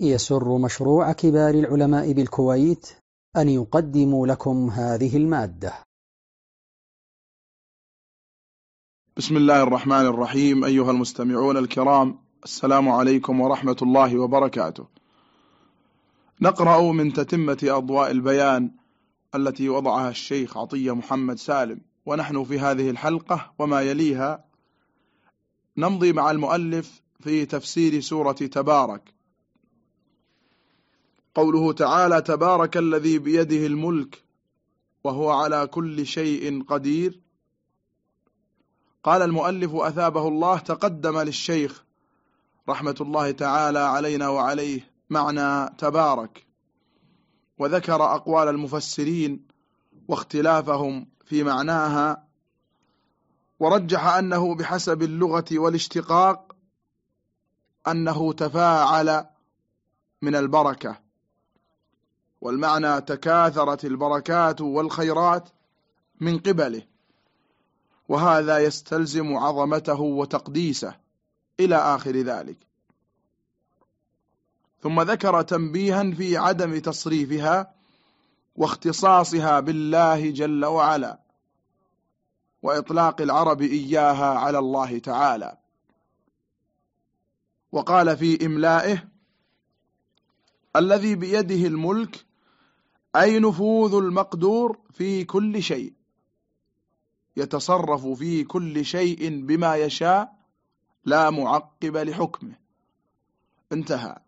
يسر مشروع كبار العلماء بالكويت أن يقدم لكم هذه المادة. بسم الله الرحمن الرحيم أيها المستمعون الكرام السلام عليكم ورحمة الله وبركاته. نقرأ من تتمة أضواء البيان التي وضعها الشيخ عطية محمد سالم ونحن في هذه الحلقة وما يليها نمضي مع المؤلف في تفسير سورة تبارك قوله تعالى تبارك الذي بيده الملك وهو على كل شيء قدير. قال المؤلف أثابه الله تقدم للشيخ رحمة الله تعالى علينا وعليه معنى تبارك وذكر أقوال المفسرين واختلافهم في معناها ورجح أنه بحسب اللغة والاشتقاق أنه تفاعل من البركة. والمعنى تكاثرت البركات والخيرات من قبله وهذا يستلزم عظمته وتقديسه إلى آخر ذلك. ثم ذكر تنبيها في عدم تصريفها واختصاصها بالله جل وعلا وإطلاق العرب إياها على الله تعالى. وقال في إملائه الذي بيده الملك أي نفوذ المقدور في كل شيء يتصرف في كل شيء بما يشاء لا معقب لحكمه. انتهى.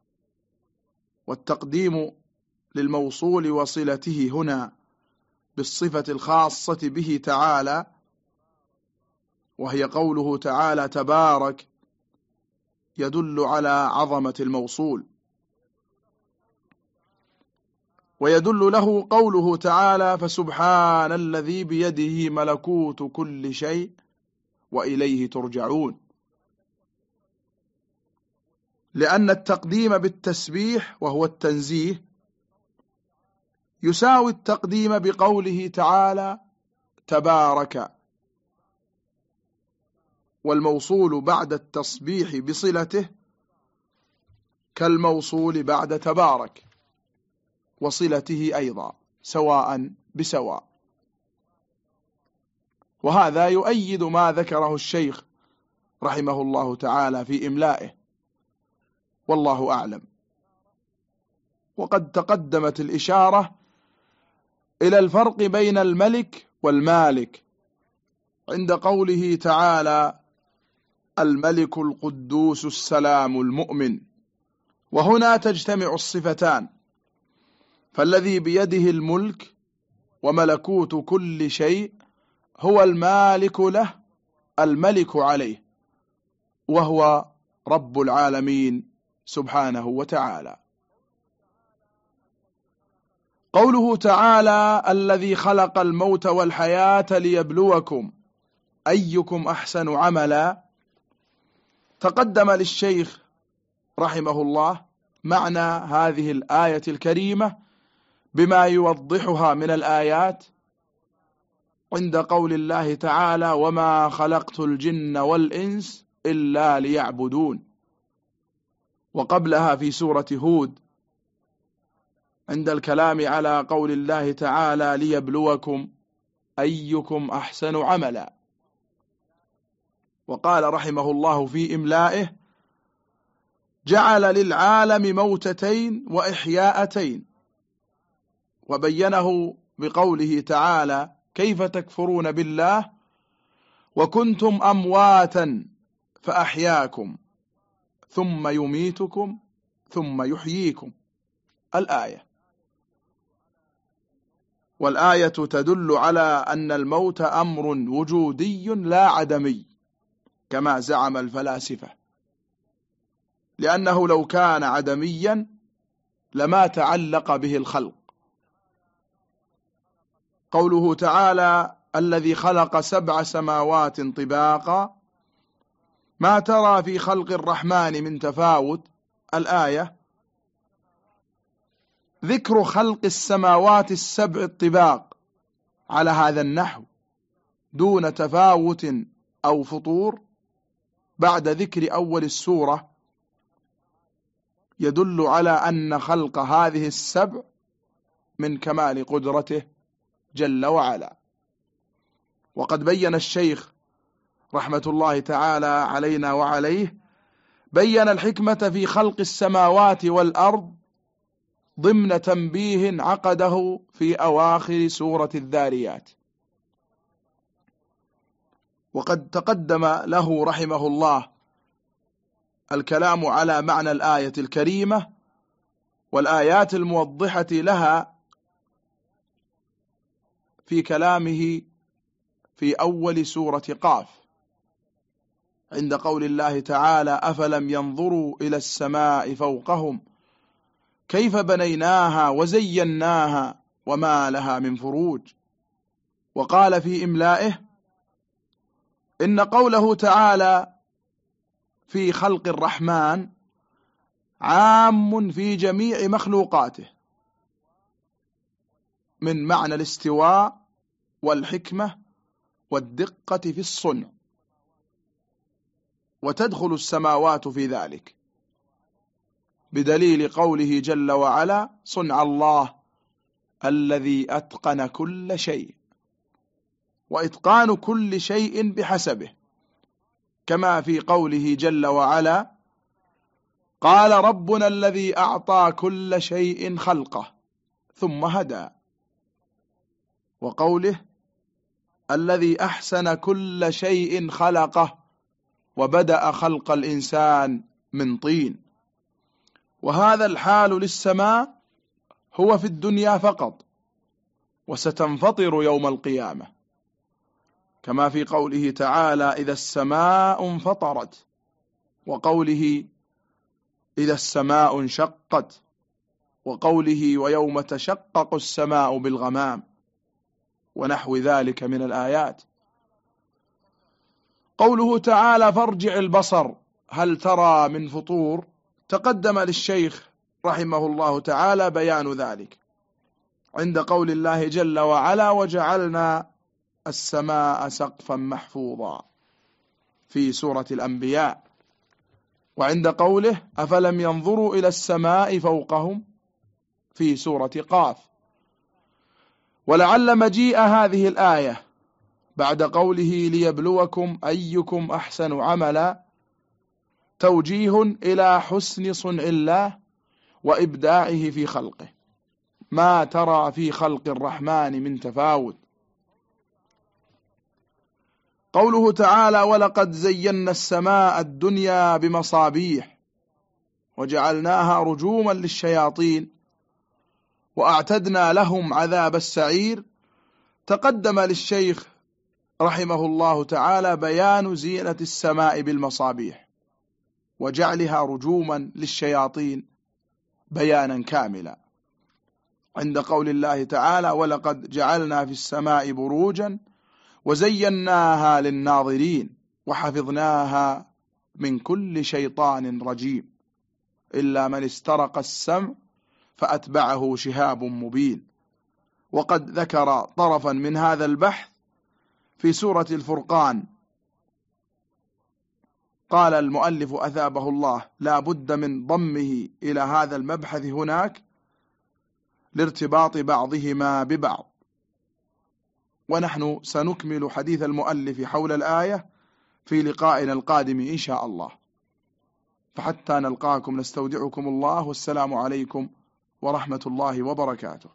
والتقديم للموصول وصلته هنا بالصفة الخاصة به تعالى وهي قوله تعالى تبارك يدل على عظمة الموصول. ويدل له قوله تعالى فسبحان الذي بيده ملكوت كل شيء وإليه ترجعون. لأن التقديم بالتسبيح وهو التنزيه يساوي التقديم بقوله تعالى تبارك والموصول بعد التصبيح بصلته كالموصول بعد تبارك. وصلته أيضا سواء بسواء. وهذا يؤيد ما ذكره الشيخ رحمه الله تعالى في إملائه. والله أعلم. وقد تقدمت الإشارة إلى الفرق بين الملك والمالك. عند قوله تعالى الملك القدوس السلام المؤمن. وهنا تجتمع الصفتان. فالذي بيده الملك وملكوت كل شيء هو المالك له الملك عليه وهو رب العالمين سبحانه وتعالى. قوله تعالى الذي خلق الموت والحياة ليبلوكم أيكم أحسن عملا. تقدم للشيخ رحمه الله معنى هذه الآية الكريمة بما يوضحها من الآيات عند قول الله تعالى وما خلقت الجن والإنس إلا ليعبدون. وقبلها في سورة هود عند الكلام على قول الله تعالى ليبلوكم أيكم أحسن عملا. وقال رحمه الله في إملائه جعل للعالم موتتين وإحياءتين. وبينه بقوله تعالى كيف تكفرون بالله؟ وكنتم أمواتا فأحياكم ثم يميتكم ثم يحييكم. الآية. والآية تدل على أن الموت أمر وجودي لا عدمي كما زعم الفلاسفة. لأنه لو كان عدميا لما تعلق به الخلق. قوله تعالى الذي خلق سبع سماوات طباقا ما ترى في خلق الرحمن من تفاوت؟ الآية ذكر خلق السماوات السبع الطباق على هذا النحو دون تفاوت أو فطور بعد ذكر أول السورة يدل على أن خلق هذه السبع من كمال قدرته جل وعلا. وقد بين الشيخ رحمة الله تعالى علينا وعليه بين الحكمة في خلق السماوات والأرض ضمن تنبيه عقده في أواخر سورة الذاريات. وقد تقدم له رحمه الله الكلام على معنى الآية الكريمة والآيات الموضحة لها في كلامه في أول سورة قاف. عند قول الله تعالى أفلم ينظروا إلى السماء فوقهم كيف بنيناها وزيناها وما لها من فروج. وقال في إملائه إن قوله تعالى في خلق الرحمن عام في جميع مخلوقاته من معنى الاستواء والحكمة والدقة في الصنع. وتدخل السماوات في ذلك. بدليل قوله جل وعلا صنع الله الذي أتقن كل شيء وإتقان كل شيء بحسبه. كما في قوله جل وعلا قال ربنا الذي أعطى كل شيء خلقه ثم هدى. وقوله الذي أحسن كل شيء خلقه وبدأ خلق الإنسان من طين. وهذا الحال للسماء هو في الدنيا فقط وستنفطر يوم القيامة. كما في قوله تعالى إذا السماء انفطرت وقوله إذا السماء انشقت وقوله ويوم تشقق السماء بالغمام ونحو ذلك من الآيات. قوله تعالى فارجع البصر هل ترى من فطور؟ تقدم للشيخ رحمه الله تعالى بيان ذلك. عند قول الله جل وعلا وجعلنا السماء سقفا محفوظا في سورة الأنبياء. وعند قوله أفلم ينظروا إلى السماء فوقهم؟ في سورة قاف. ولعل مجيء هذه الآية بعد قوله ليبلوكم أيكم أحسن عملا توجيه إلى حسن صنع الله وإبداعه في خلقه. ما ترى في خلق الرحمن من تفاوت. قوله تعالى ولقد زينا السماء الدنيا بمصابيح وجعلناها رجوما للشياطين وأعتدنا لهم عذاب السعير. تقدم للشيخ رحمه الله تعالى بيان زينة السماء بالمصابيح وجعلها رجوما للشياطين بيانا كاملا. عند قول الله تعالى ولقد جعلنا في السماء بروجا وزيناها للناظرين وحفظناها من كل شيطان رجيم. إلا من استرق السمع فأتبعه شهاب مبين. وقد ذكر طرفا من هذا البحث في سورة الفرقان. قال المؤلف أثابه الله لا بد من ضمه إلى هذا المبحث هناك لارتباط بعضهما ببعض. ونحن سنكمل حديث المؤلف حول الآية في لقائنا القادم إن شاء الله. فحتى نلقاكم نستودعكم الله والسلام عليكم ورحمة الله وبركاته.